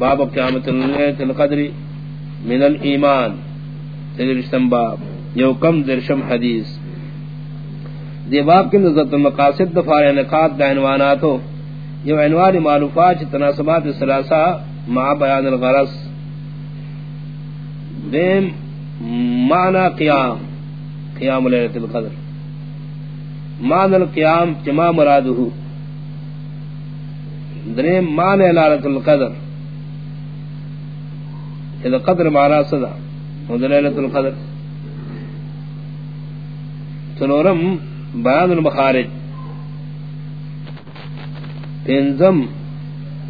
باب قیامت اللیلۃ القدر من الایمان. تجرشتم باب. یو کم درشم حدیث. دی باب کے نظر مقاصد دفار نقاط دا عنواناتو. یو عنوان معلوفات تناسبات الثلاثہ مع بیان الغرص دیم معنی قیام. قیام لیلۃ القدر. معنی القیام جمع مرادہ دریم معنی لیلۃ القدر. اذا قدر معنی صدا لیلۃ القدر. سنورم بیان المخارج. پینزم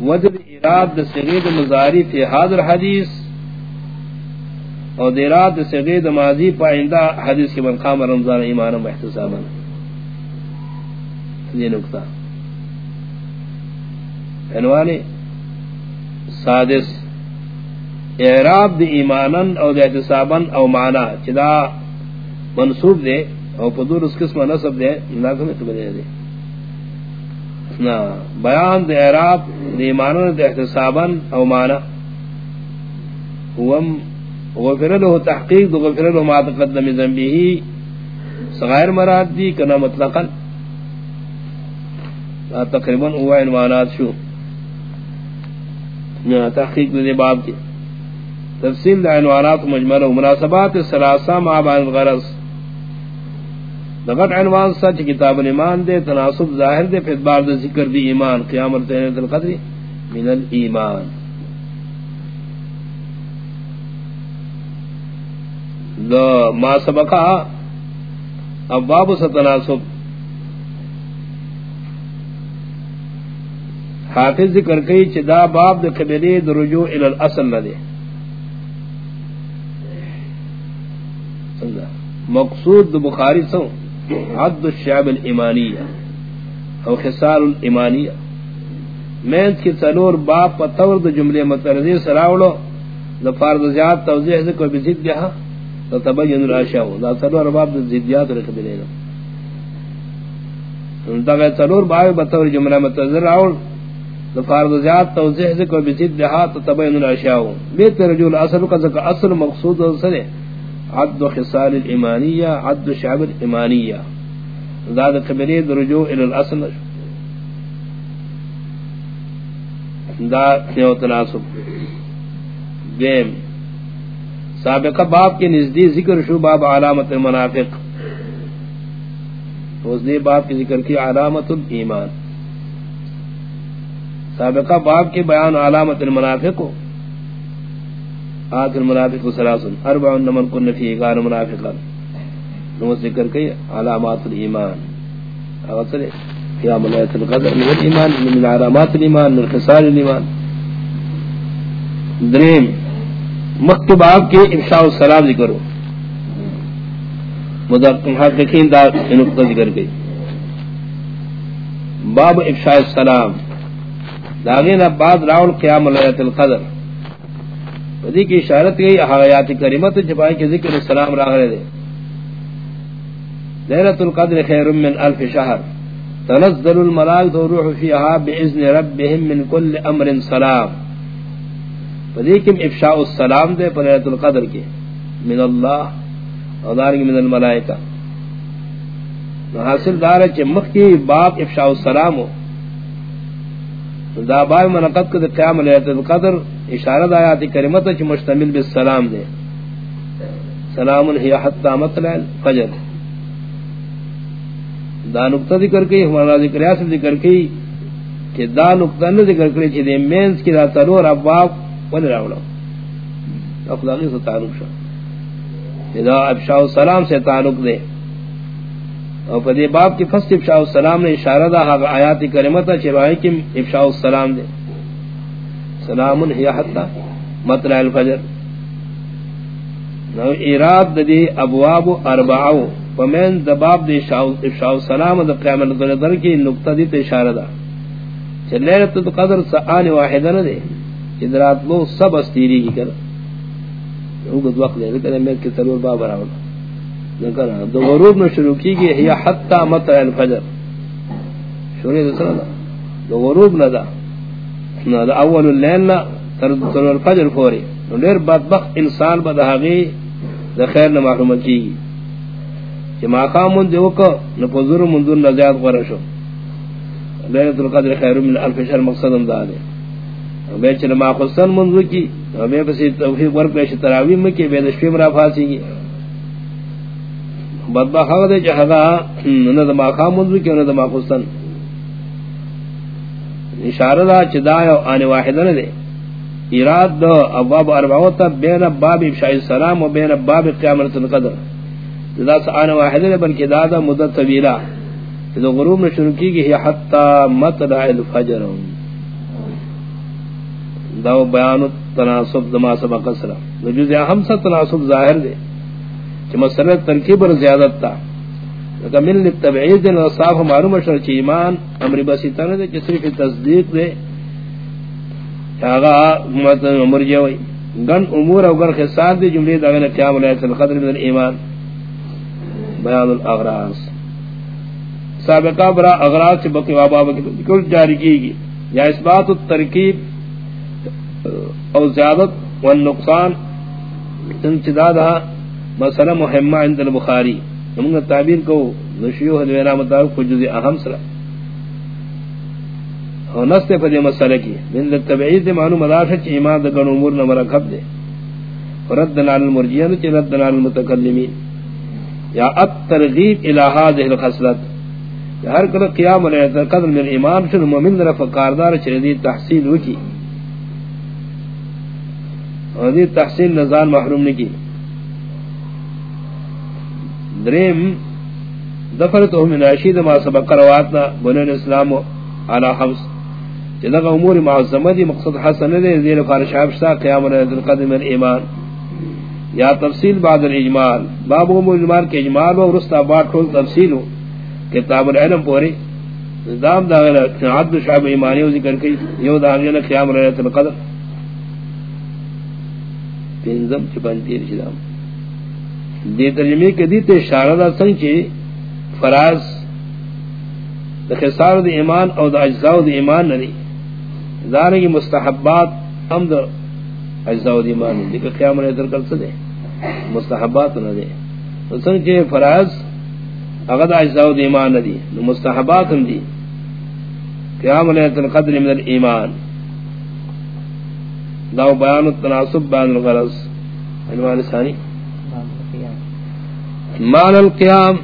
وجد اراد سغید مزاری فی حاضر حدیث اور دیرات سغید ماضی پائندہ حدیث کی منقام رمضان ایمان و احتسابا یہ نکتہ عنوانی سادس. اعراب دی ایمانن او دی احتسابا او مانا چدا منصوب دے او پدور اس قسم نصب دے ناکم اتبنے دے نا، بیان دے اعراب دی ایمانن دی احتسابا او مانا وم غفر له تحقیق، دو غفر له ما تقدم ذنبه صغائر مراد دی کنا مطلقا. تقریباً هو عنوانات شو. تحقیق دے باب کی. تفصیل عنوانات مجمل و مناسبات السلاسہ مع بعض الغرض دغت عنوان سچ کتاب الایمان دے تناسب ظاہر دے پھر بعد ذکر دی ایمان، قیامت تینت یعنی القدر من الایمان. لو ما سبقا اب باب ستناسب حافظ ذکر کئی چدا باب دے قبلی درجو الى الاصل لدے مقصود دو بخاری سو عد الشعب الایمانیہ او خسار الایمانیہ۔ مینت کی سلور باپ پا طور دا جملے مترزی سراولو دا فرد زیاد توضیح ذکر بزید گیا، دا تبین راشا ہو، دا سلور باب دا زیدیات رکھ بلینا دا غیر سلور باپ پا طور جملے مترزی راول دا فرد زیاد توضیح ذکر بزید گیا، دا تبین راشا ہو۔ بیت رجول اصل کا ذکر اصل مقصود دو سرے عد خصال الایمانیہ عد شعب الایمانیہ زاد قبلی درجو الى الاصل دا نیو تناسب؟ دیم، سابقہ باب کے نزدی ذکر شو باب علامت المنافق. اس باب کی ذکر کی علامت الایمان. سابقہ باب کے بیان علامت المنافق کو آت المنافق سلاسل اربع نمن کن فی اگار منافقا. نمو ذکر کئی، علامات الایمان. اغسر قیام لیت القدر من الایمان من علامات الایمان من خسال الایمان. دریم مکتب آپ کے افشاء السلام ذکر ذکرو محققین دا نقطہ ذکر گئی باب افشاء السلام. داغین بعد راول قیام لیت القدر. ودی کی اشارت گئی حیات کریمت جبائی کے ذکر السلام راہ رہے دے لیلت القدر خیر من الف شہر تنزل الملائک روح فیہا باذن ربهم من کل امر سلام. ودی کم افشاء السلام دے پر لیلت القدر کے من اللہ اور دارنگ من الملائکہ حاصل دار چمک کی باب افشاء السلام ہو دا باب منقد کو قیام لیلت القدر. اشارہ دا آیات کریمت چ مشتمل بالسلام دے. سلام ہی حتا مطلع الفجر دا نقطہ ذکر کی ہمارا ذکر ہے ذکر کی کہ دا نقطہ نہ ذکر کرے چھ دے مینس کی دا ترور ابواب ول راولو اخلاقی سے تعلق شو اذا افشاء السلام سے تعلق دے. اور پدی باب کی فصل افشاء السلام نے اشارہ دا آیات کریمت چھ بھائی کہ افشاء السلام دے. سلام ہی حتا مطلع الفجر. نو اراد دی ابواب اربعو. فمن دباب دی افشاء السلام دا قیامت قدر کی نقطہ دی اشارہ دا لیلت قدر سآن واحدہ نہ دے ادرات لو سب استیری کی کر اوگد وقت دے لیکن میں کی تلور باب راولا نکرہ دو غروب میں شروع کی گئی ہی حتی مطلع الفجر. شروع دے سنہ دا دو غروب نہ دا اول اللیل تر فجر فوری نیر بدبخت انسان بدہاغی دا خیر نہ محروم کی کہ ماقام من دیو کو نہ پذور منذور نہ زیاد غرشو لیلۃ القدر خیر من الف شهر، مقصد ہم دادے میں چلے ما خصن منذ کی ہمیں بس توفیق ور پیش تراوی میں کہ بے دشوی مرا پھاسی کی بدبخت دے جہاں نہ ماقام منذ کی نہ ما خصن اشارہ دا چدا آنے واحد نہ دے اراد دو ابواب اربعوتا بین باب افشاء السلام و بین باب قیامت القدر. دا سآن واحد لے بلکہ دادا مدت طویلہ. تو غروب میں شروع کی گئی حتی مطلع الفجر. دا بیان تناسب دما سبق سرا. نجوز اہم سا تناسب ظاہر دے. کہ مسئلہ ترکیب اور زیادت تا. لیکن من لتبعید دن صاف معلوم شر چی ایمان امر بسی تنہ دے کہ صرف تصدیق دے مرجع ہوئی گن امور او گن خصال دی جملے دا گن قیام لیت القدر من الایمان بیان الاغراض. سابقہ برا اغراض سے بقی وابا بقی کل جاری کی گی. یا اثبات الترکیب او زیادت والنقصان انچدادہ مسئلہ محمہ عند البخاری. نمونگا تعبیر کو نشیوہ دوینا مطابق کو جزی اہم سرہ اور نستے پر یہ مسئلہ کی۔ من تبعید معلوم مدافع چی ایمان دکن امور نمرکب دے۔ ردن علی المرجین چی ردن علی المتکلمین۔ یا الترغیب الى هذه الخصلت۔ یا ہر کل قیام علیہ قدر من ایمان شن مومن در فقاردار چی ردی تحصیل وکی۔ اور دی تحصیل نظام محروم نکی۔ دریم، دفرتو من عشید ما سبق رواتنا بنین اسلام على خمس جدغ امور معظمہ دی مقصد حسن دے زیر فارش حفشتا قیام رہت القدم الایمان یا تفصیل بعد الاجمال. باب امور اجمال کے اجمال و رسطہ بات ٹھول تفصیل کتاب العلم پوری. نظام دا غیر عدد شعب ایمانی و ذکر کی. یو دا غیر قیام رہت القدر پینزم چپن تیر شدام. دی ترجمی کے دیتے اشارہ دا سنگ چی فراز دا خسار دا ایمان او دا اجزاء دا ایمان نری دارنگی مستحبات ہم در اجزاء دیمان دیکھ قیام نے در کر سدے مستحبات نہ دے سنگ چے فراز اغد اجزاء دیمان دی مستحبات ہم دی قیام نے در قدر من الایمان. داو بیان التناسب بیان الغرض. عنوان ثانی. مان القیام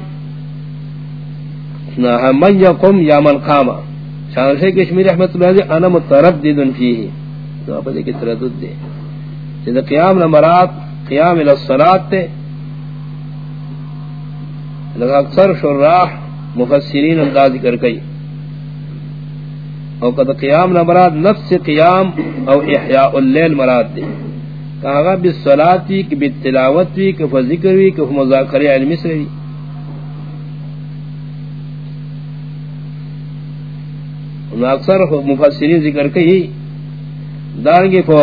نہ من یقم یا من قامہ شان سے کشمیر احمد اللہ علیہ، انا متردد فیہ. تو اپ دے کی تردد دے. جے قیام نہ نمرات قیام الى الصلاه تے. لگا اکثر شراح مفسرین انداز ذکر کئی. او قد قیام نمرات نفس قیام او احیاء اللیل مراد دے. کہا بالصلاة کی بالتلاوت کی کہ ذکر وی کہ مذاکرہ علمی سے اکثر مفسرین ذکر کئی دارنگی کو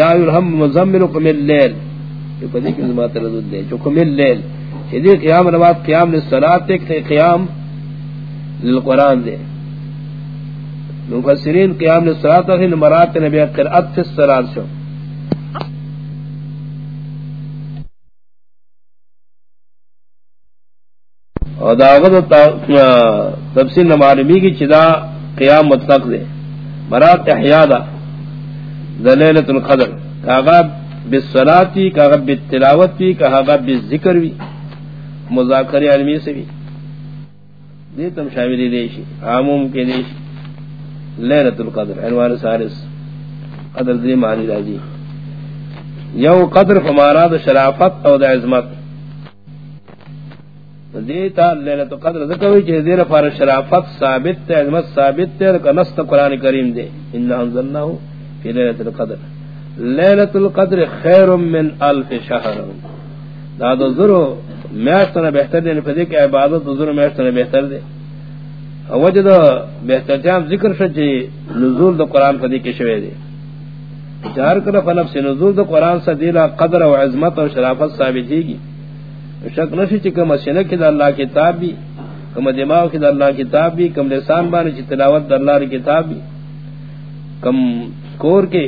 یا الہم مزمل قم اللیل. یہ پدی کی زمات ردود دے جو قم اللیل. یہ قیام نمات قیام للصلاة تے قیام للقرآن دے مفسرین قیام للصلاة تے نمرات نبی قرآت فی الصلاة شو. اور داغت تفسیر نمالمی کی چدا قیام مطلق دے۔ مرات احیادا دلیلت القدر۔ کاغا بالصلاتی کاغا بالتلاوتی کاغا بالذکر وی۔ مذاکر علمی سے بھی دیتم شاملی دیشی، عاموم کے دیشی۔ لیلت القدر، عنوان سارس قدر دی معنی راجی یو قدر فماراد شرافت او دا عظمت۔ دیتا لیلت قدر ذکوی چیز دیر فار شرافت ثابت تے، عظمت ثابت تے لکا نست قرآن کریم دے۔ انہا انزلناہو فی لیلت القدر۔ لیلت القدر خیر من الف شہر۔ دادو ذرو میاشتنا بہتر دے نفدی کہ عبادت ذرو میاشتنا بہتر دے۔ وجد بہتر جام ذکر شد چی نزول دو قرآن فدی کے شوے دے۔ چار کرف نفس نزول دو قرآن سا دیلا قدر و عظمت و شرافت ثابت ہی گی۔ شک نشی چی کم سینہ کی دا اللہ کتاب بھی کم دماغ کی دا اللہ کتاب بھی کم لسان بانی چی تلاوت دا اللہ کتاب بھی کم کور کے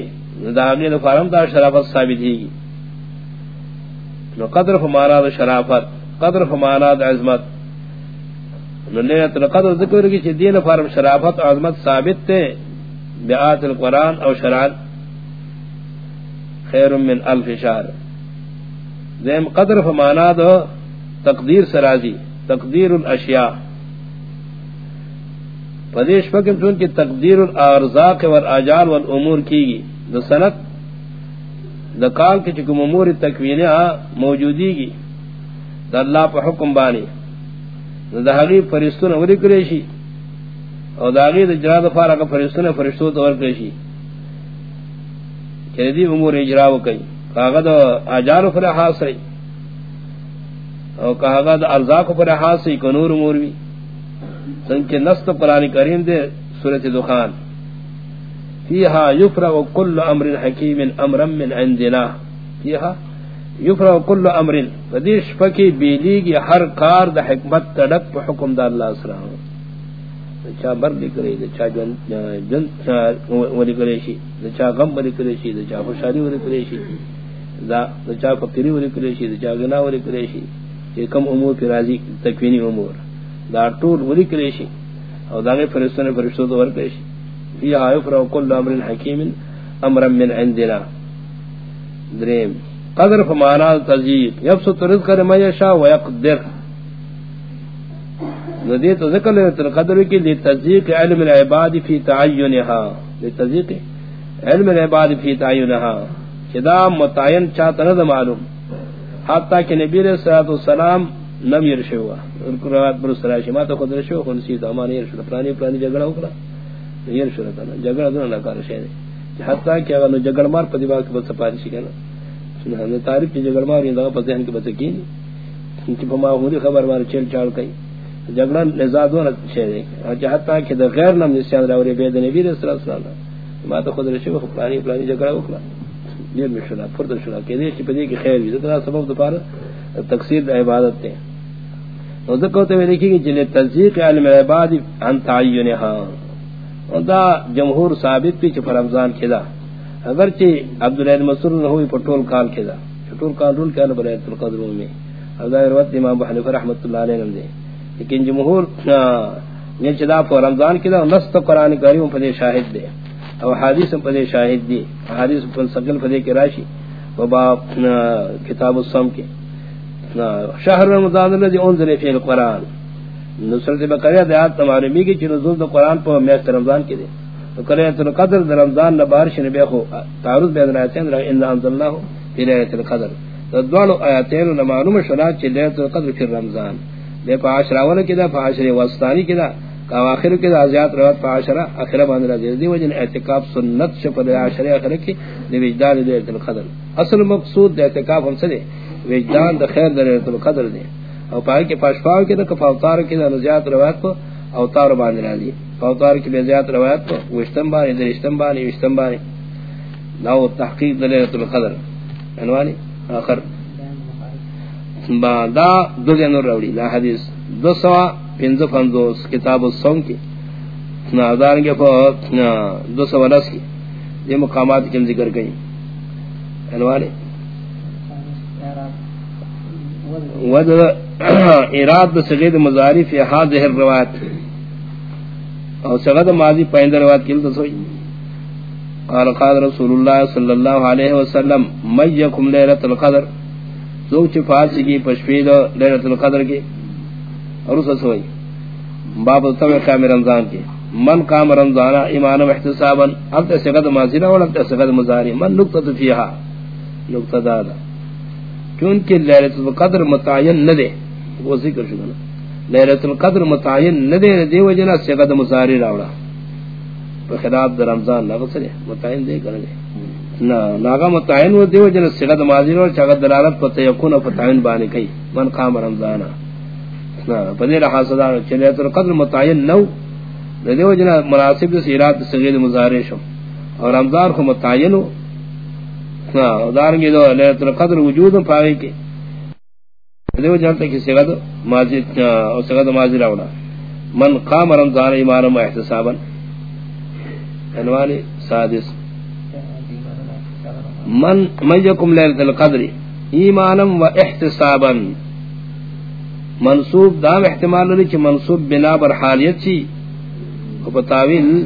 داغی دا فارم دا شرافت ثابت ہی گی نو قدر فمانا دا شرافت، قدر فمانا دا عظمت. نو لیت القدر ذکر کی چھ دین فارم شرافت و عظمت ثابت تے بیعات القرآن او شرعات خیر من الف شہر دیم قدر فمانا دا تقدیر سرازی تقدیر الاشیاء. پدیش فکم چون کی تقدیر الارزاق والآجال والامور کی گی دا سنت دا کال کی چکم امور تکوینی موجودی گی دا اللہ پا حکم بانی دا حقیب فرستون اولی کریشی او دا غیر دا جراد فارق فرستون فرشتو تور کریشی چردی امور اجراو کئی کاغا دا آجال پر حاصل او کاغا دا ارزاق پر حاصل کنور امور بھی سنچے نست قرآن کریم دے سورت دخان. فيها يفرغ كل امر حكيم امرا من عندنا. فيها يفرغ كل امر. فديش فكي بيليغي ہر کار دا حکمت تڑک پہ حکم دا اللہ اسرا چا بر لکرے دا چا جن جن ولی کرے شی چا غم ولی کرے شی چا خوشحالی ولی کرے شی دا چا فقیری ولی کرے شی دا چا گناہ ولی کرے شی یہ کم امور پی راضی تکوینی امور. دا ٹول ولی کرے شی او دا غیر فرستوں نے فرشتوں تو ور کرے شی فيها يفرغ كل امر حكيم امرا من عندنا. دريم قدر فمانا تزيق يبسط رزق لما يشاء ويقدر ندیت ذکر لیت القدر کی لتزیق علم العباد فی تعینها. لتزیق علم العباد فی تعینها. چدا متعین چاہتا ند معلوم. حتی کہ نبی علیہ السلام نم یرشوا روایت پر سراشی ما تو خود رشوا خونسی تو امان یرشوا پرانی پرانی جگڑا اکلا یہ شروع کرنا جگڑا دو نہ کار شے حتا کہ اگر جگڑ مار پدی با کے بس پاری سی کنا. سنا نے تعریف کی جگڑ مار یہ پتہ ہے کہ بس کی کہ بما ہوری خبر مار چل چال کئی. جگڑا نزا دو نہ شے ہے حتا کہ غیر نام نشان راوی بے نبی رسول اللہ صلی ما تو خود رشی وہ پرانی پرانی جگڑا وکلا یہ مشنا فرد شنا کہ دے کہ پدی کی خیر بھی ذرا سبب دو پار تقصیر عبادت تے تو ذکر تو لکھی کہ جن تصدیق علم العباد ان تعینها دا جمہور ثابت بھی چھ رمضان کھدا اگرچہ عبداللہ مسعود نہ ہوئی پٹول کال کھدا پٹول کال رول کیا نہ القدر میں ابدا روایت امام ابو حنیفہ رحمۃ اللہ علیہ نے۔ لیکن جمہور نے چدا پر رمضان کھدا نص قران کریم پر شاہد دے۔ او حدیث پر شاہد دی، حدیث پر سجل پر کے راشی، و وبا کتاب الصم کے۔ شہر رمضان الذي انزل فيه القران نصرت بقریہ دیات تمہارمی کی چی نزول دا قرآن پا میست رمضان کی دے۔ تو قریت القدر دا رمضان نہ نبارش نبی خو تعرض بیدن آیتین را انہا انزلناہ فی لیت القدر۔ دا دوالو آیتین نمانوم شنات چی لیت القدر فی رمضان۔ دے پا عشر اول کی دا، پا عشر وسطانی کی دا۔ کاو آخر کی دا ازیاد روات پا عشر اخر باندر عزیز دی وجن اعتقاب سنت شپا دا عشر اخر کی دی وجدان لیت القدر. اصل مقصود دا اعتقاب ہم دے وجدان دا خیر دا لیت القدر دے او پای کے پاشپاو کے نہ فوتار کے نہ زیات روایت کو اوتار باندھ راضی فوتار کے زیات روایت کو وشتم بانی درشتم بانی وشتم بانی نو تحقیق دلیلۃ القدر. عنوانی اخر با دا دو جن روڑی لا حدیث دو سوا پنز فندوس کتاب الصوم کی نا کے پا دو سوا نس کی یہ مقامات کی ذکر گئی عنوانی ود اراد سغید مضاری فی هذه الروایت. او سغد ماضی پہند روایت کل تسوی قال قال رسول اللہ صلی اللہ علیہ وسلم میکم لیلۃ القدر. سوک فارسی کی پشفید لیلۃ القدر کی اور اس سوئی باب تو کام رمضان کی من قام رمضان ایمان و احتسابا اب سغد ماضی اور اب سغد مضاری۔ من نقطہ فیها نقطہ دادا۔ چونکہ لیلۃ القدر متعین نہ دے۔ وہ ذکر شو نا۔ لیلۃ القدر متعین نہ دے دی وجنا سے قد مصاری راوڑا۔ پر خلاف در رمضان نہ غسل متعین دے کرے نا ناغا متعین وہ دی وجنا سے قد ماضی اور چغد دلالت پتہ یکون فتعین بانی کئی۔ من قام رمضان۔ القدر متعین نو مناسب سیرات شو اور رمضان کو متعین نا دارنگی دو القدر وجود پاوی کے دیو جانتا کہ ماضی ماضی راونا من قام رمضان ایمانا یعنی و احتسابا سادس. من لیلت القدر ایمانا و احتسابا. منصوب دام احتمال للی چی منصوب بنا بر حالیت چی و بتاویل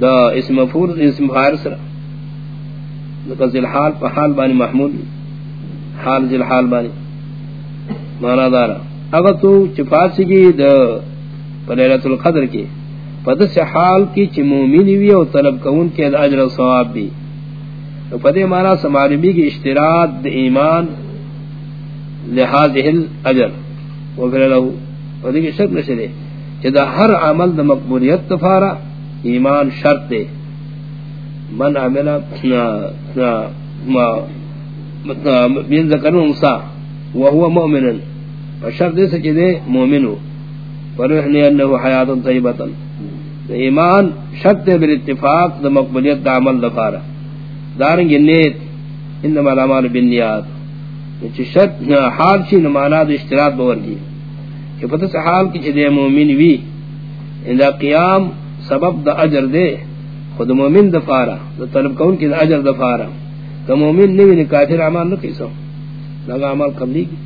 دا اسم مفور اسم فارس را لکا ذی الحال پا حال بانی محمول. حال، ذی الحال بانی مانا دارا اگر تو چفات سکی دا پلیلت القدر کی پدس حال کی چی مومنی وی او طلب کون کے دا عجر صواب بھی تو پدے مانا سمعلومی کی اشتراط ایمان لحاظ الاجر. وفر له. پدے شک نشدے چی دا ہر عمل دا مقبولیت تفارا ایمان شرط دے من عمل من ذکر انسا وهو مؤمن. فشرط دے سچی دے مومنو فرحنی انہو حیات طیبتا ایمان شرط دے بالاتفاق دا مقبولیت دا عمل دفارا دارنگ نیت. انما العمال بالنیات. چی شرط حال چی نمانا دا اشتراط بور دی کہ پتہ سے حال کی چی دے مومن وی اندہ قیام سبب دا اجر دے، خود مومن دفارا دا طلب کون کی دا اجر دفارا دا مومن نوی نے کافر عمال نکی سو لگا عمال قبلی کی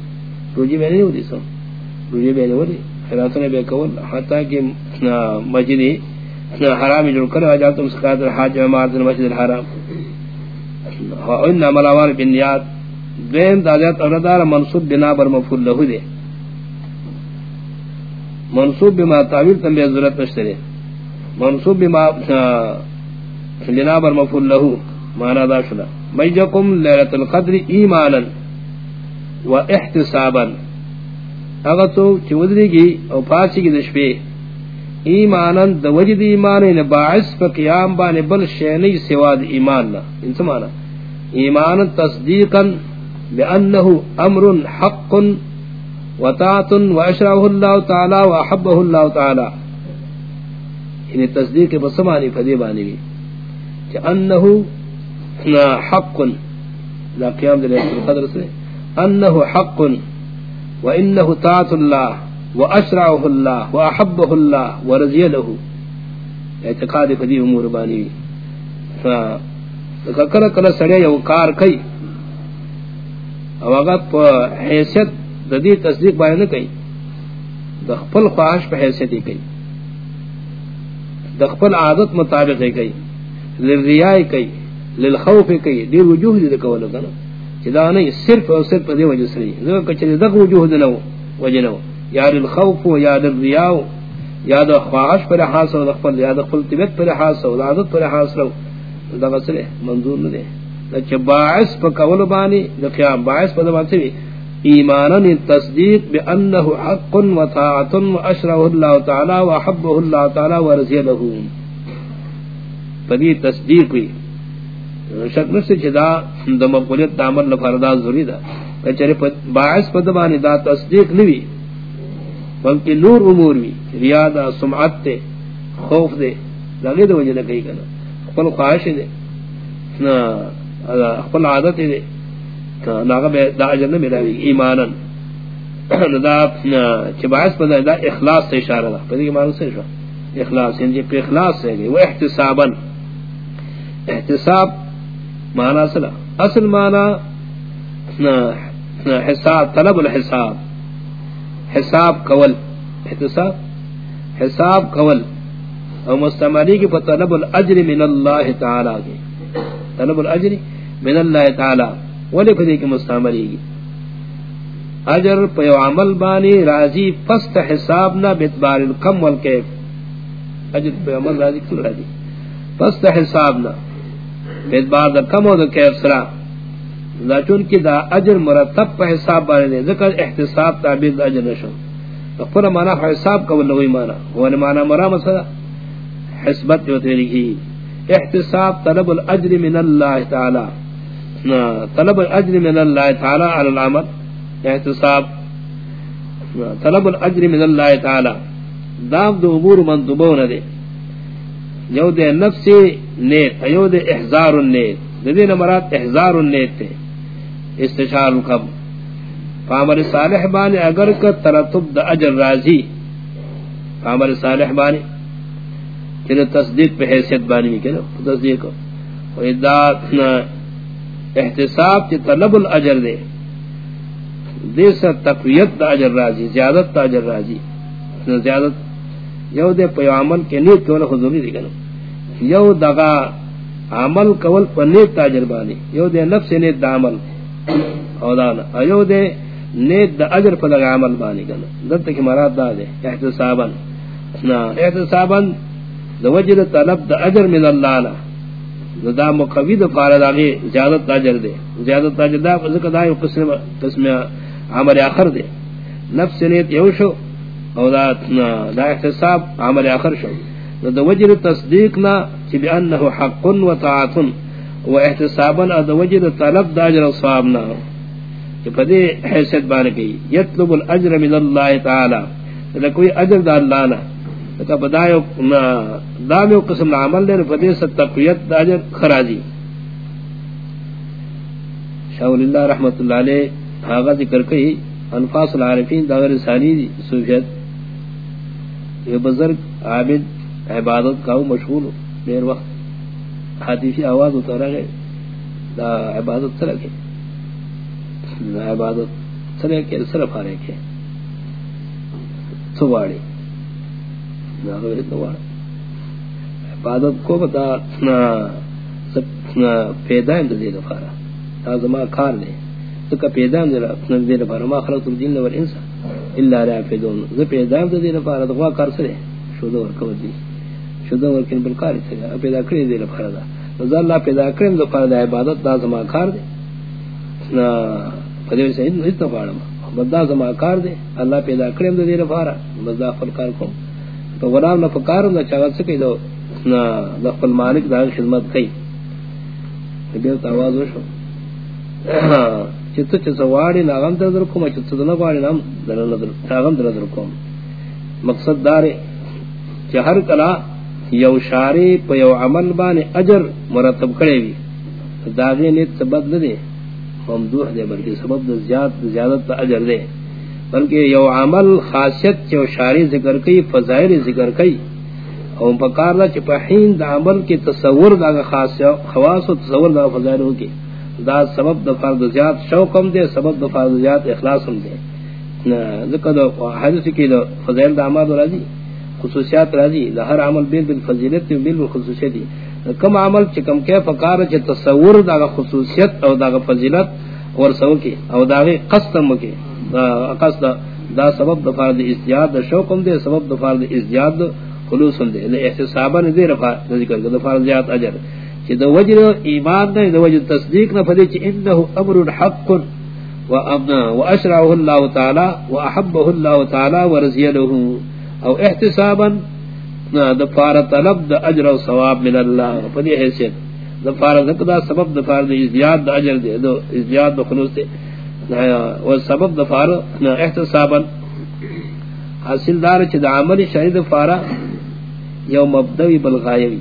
روجی میں نہیں ہو دی سو روجی میں نہیں ہو دی خیراتوں بے کول حتی کہ مجدی حرامی جڑ کر آجاتم سکات الحاج و ومارت المسجد الحرام۔ ہاں، وإن عمل عمال بالنیات دویم دادیات اوردار منصوب بنا بر مفول لہو دے۔ منصوب بما تعویل تم بے ضرورت نشترے. منصوب بما بنا بر مفول لہو مانا دا شنا میجکم لیلت القدر ایمانا و احتسابا. اگر تو چودری گی او پاسی کی دشپے. ایمانا دا وجد ایمان ان باعث پا قیام بان بل شینی سواد ایمان انسا مانا ایمانا تصدیقا بأنه امر حق وطاعت واشراه الله تعالى واحبه الله تعالى ان یعنی تصدیق بسمانی فدی بانی بھی کہ انه حق لا قیام دل القدر سے انه حق وانه طاعت الله واشرعه الله واحبه الله ورضي له اعتقاد فدی امور بانی ف کلا کلا سڑے یو کار کئی، او اگر حیثیت دا دی تصدیق باید نکی دا خپل خواہش پا حیثیتی کئی دا خپل عادت مطابق کئی للریائی کئی للخوف کئی دیر وجوہ دی دکو لکنا چی دا نئی صرف او صرف دی وجہ سری دا کچھ دا وجوہ دی نو وجہ نو یا للخوف یا للریاو یا دا خواہش پر حاصل دا خپل، یا دا خپل طبیعت پر حاصل دا عادت پر حاصل دا غسل منظور ندے چ باعث پ قول بانی د قیام باعث پ دمان سی ایمانن تصدیق بانه حق و طاعت و اشرح الله تعالی و حبه الله تعالی و رضی له پدی تصدیق وی شک نہ سے جدا د مقبولیت دامن لفردا ضروری دا. چرے باعث پ دمان دا تصدیق نوی بلکہ نور امور وی ریاضہ سمعت تے، خوف دے. لگے دو وجہ نہ کہی کنا. خپل خواہش دے. نہ خپل عادت دے. ناغه به دا اجر نه دا چې باعث په دا اخلاص ته اشاره ده په دې معنی څه شو؟ اخلاص یعنی جی په اخلاص جی، و احتسابا. احتساب معنی سره اصل معنی حساب، طلب الحساب. حساب کول. احتساب؟ حساب کول. او مستمری کی طلب الاجر من اللہ تعالی کی. طلب الاجر من اللہ تعالی. ولی فدی کی مستعملی گی اجر پیو عمل بانی راضی فست حسابنا بیتبار الکم والکیف. اجر پیو عمل راضی کل راضی فست حسابنا بیتبار دا کم و دا کیف سرا دا چون کی دا اجر مرتب پا حساب بانی دے ذکر احتساب، تعبیر دا اجر نشو. اقفر مانا حساب کول نوی مانا. وانی مانا مرام سرا حسبت جو تیری کی احتساب طلب الاجر من اللہ تعالی. طلب الاجر من اللہ تعالی علی العمل یعنی احتساب۔ طلب الاجر من اللہ تعالی۔ دام دو امور مندوبون دے۔ یو دے نفس نیت یو دے احزار النیت دے نمرات احزار النیت تے۔ استشار القبل فامر صالح بانی اگر کا ترتب دا اجر رازی فامر صالح بانی کہ تصدیق پہ حیثیت بانی بھی کہ تصدیق۔ و احتساب کی طلب الاجر دے۔ دے سا تقویت دا اجر راضی، زیادت دا اجر راضی۔ زیادت یو دے پہ عمل کے نیت کول حضوری دی گنو یو دغا عمل کول پہ نیت تاجر بانی یو دے نفس نیت دا عمل۔ او دانا یو دے نیت دا اجر پہ دغا عمل بانی گنو دلتا کی مراد دا دے، احتسابا۔ احتسابا دا وجد طلب دا اجر من اللہ نا۔ دا مقوی دا فارد آگے زیادت تاجر دے. زیادت تاجر دا ذکر دا یو قسم, قسم عمل آخر دے. نفس نیت یو شو او دا دا احتساب عمل آخر شو. دا وجد تصدیق نا چی بی انہو حق و طاعت و احتسابا دا وجد طلب دا اجر صواب نا. کہ پدے حیثیت بانے کی یطلب الاجر من اللہ تعالی. دا کوئی اجر دا اللہ نا. دا بدایو دا قسم عمل دے پدے ست تقویت دا اجر خراجی شاول اللہ رحمت اللہ علیہ آغا ذکر کئی، انفاس العارفین دا غیر ثانی صوفیت۔ یہ بزرگ عابد عبادت کا مشغول دیر وقت حدیثی آواز اتارا گئے دا عبادت سر کے۔ دا عبادت سر کے، سر پھارے کے۔ سواڑی دا غیر سواڑی عبادت کو بتا پیدا ہے دے دفارا تا کار لے تو کا پیدا ہے دے دفارا ما خلق الجن والانسا الا ز پیدا کار دا ورکو دي بل کار پیدا دا۔ ز پیدا عبادت کار نا زما کار پیدا کار تو غلام نه فکر نه چا څه کوي نا د خپل مالک دا خدمت کئی کوي دې تاواز وشو. چت چ سواڑی ناغم در در کوم چت دنا واڑی نام در نظر تاغم در در کوم مقصد دار کہ ہر کلا یو شاری پ یو عمل بان اجر مرتب کڑے وی داغے نے سبب نہ دے ممدوح دے بلکہ سبب زیاد زیادت اجر دے بلکہ یو عمل خاصیت چ شاری ذکر کئی، فضائل ذکر کئی۔ او پکار دا چ پہین دا عمل کی تصور دا خاص خواص و تصور دا فضائل ہو کی دا سبب د فرض زیات شوقم دے، سبب د فرض زیات اخلاصم دے۔ ذکر دا حدیث کی دا فضائل دا عمال راضی، خصوصیات راضی۔ دا ہر عمل بیل بالفضیلت و بیل بالخصوصیت کم عمل چکم کے فقار چ تصور دا خصوصیت او دا فضیلت اور سو کی، او دا قسم کی۔ قصد دا سبب د فرض ازدیاد دا شوقم دے، سبب د فرض ازدیاد خلوصم دے۔ یعنی احتسابا دے رفع ذکر دا فرض زیات اجر۔ کہ دو وجر ایمان نہ دو وجر تصدیق نہ پدے کہ انه امر حق و امنا و اشرعه الله تعالی و احبه الله تعالی و رضی له او احتسابا دو فار طلب دو اجر و ثواب من الله پدے حیثیت۔ دو فار ذکر سبب دو فار ازدیاد دو اجر دے دو ازدیاد دو خلوص دے۔ و سبب دو فار احتسابا. حاصل دار چھ دا عمل شہید فارا یو مبدوی بل بالغایوی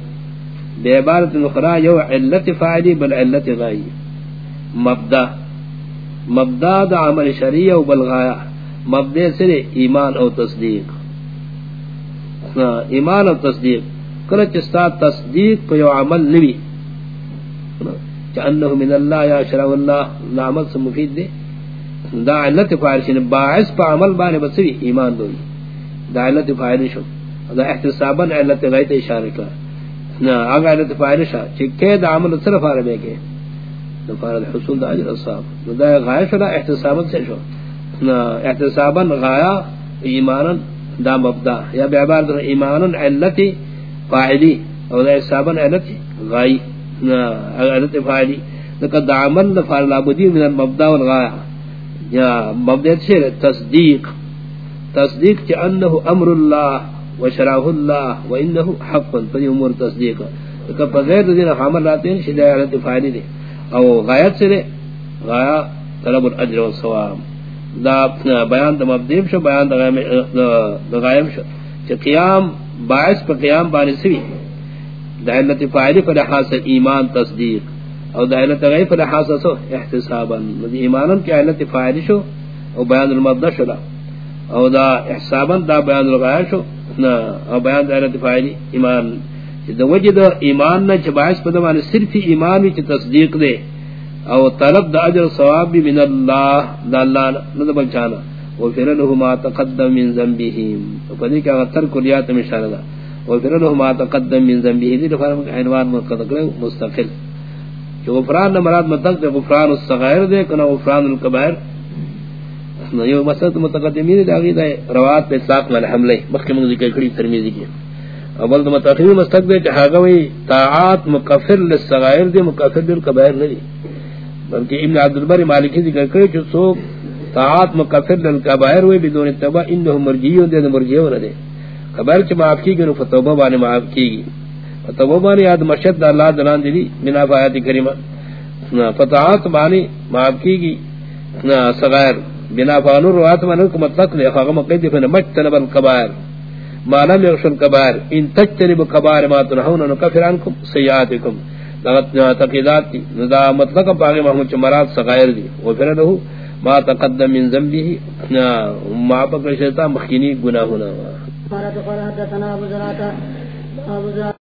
بے عبارت نخرا یو علت فاعلی بل علت غائی مبدا. مبدا دا عمل شریع و بلغایا مبدا سر ایمان او تصدیق. ایمان او تصدیق. کلچ ستا تصدیق کو یو عمل نوی چانہو من اللہ یا شرع اللہ نعمل سے مفید دے دا علت فاعل شن باعث پا عمل بانے بسوی ایمان دوئی. دا علت فاعل شن دا احتسابا علت غیت اشارہ کر نا اگا علت فائل شا. چکے دا عمل صرف آرہ بے کے. دا فارد حصول دا عجر اصحاب دا غایہ شلا احتسابا سے شو. نا، احتسابا غایہ ایمانا دا مبدا. یا بے عبارت ایمانا علت فائلی او دا احتسابا علت غائی. نا، علت فائلی دا عمل دا فارد من المبدا والغایہ. یا مبدا سے تصدیق. تصدیق چا انہو امر اللہ وشراه الله وانه حق فدي امور تصديق کہ بغیر دین حامل لاتے ہیں شدائت فائدہ دے او غایت سے غایا طلب الاجر والثواب دا بیان دا مبدیم شو بیان دا غائب شو کہ قیام باعث پر قیام بانی سوی دا علت فائدہ پر لحاظ ایمان تصدیق. او دا علت غیب پر لحاظ سو احتسابا. ایمانا کی علت فائدہ شو او بیان المبدہ شو او دا احسابا دا بیان الغایب شو. او بیان دائرہ دفاعی ایمان. دا وجد ایمان نا چھ باعث پدہ مانے صرف ایمان چھ تصدیق دے او طلب دا اجر ثواب من اللہ دا اللہ نہ بچانا وفر له ما تقدم من ذنبه فدی کہ تر کلیات میں دا وفر له ما تقدم من ذنبه دی فرم عنوان مقدر مستقل. کہ غفران مراد مطلق دے، غفران الصغائر دے کنا غفران الکبائر. یہ مسئلہ متقدمین دے آگی دے روات پہ ساق من حملے. مخی من ذکر کری، ترمیزی کی. اول دے متقدمین مستق دے چہاگوی طاعات مکفر للصغائر دے، مکفر للکبائر نہیں بلکہ ابن عبد البر مالکی ذکر کرے جو سو طاعت مکفر للکبائر ہوئے بدون توبہ، انہم مرجیون دے مرجیون دے. خبر چ معاف کی گنو فتوبہ بانے معاف کی گی فتوبہ بانے یاد مرشد دا اللہ دلان دی بنا آیات کریمہ۔ فتاعت بانے معاف کی گی۔ صغیر بنا فانو روات بانے کو مطلق لے خاقم قید فن مجتنب القبائر۔ ما لم يغشن کبائر ان تجتنب کبائر ما تنہون نکفر عنکم سیاتکم تقیدات دی ندا مطلق پاگی محمود چھ مراد سغائر دی۔ وفر لہو ما تقدم من ذنبه ما بکر شیطان مخینی گناہ ہونا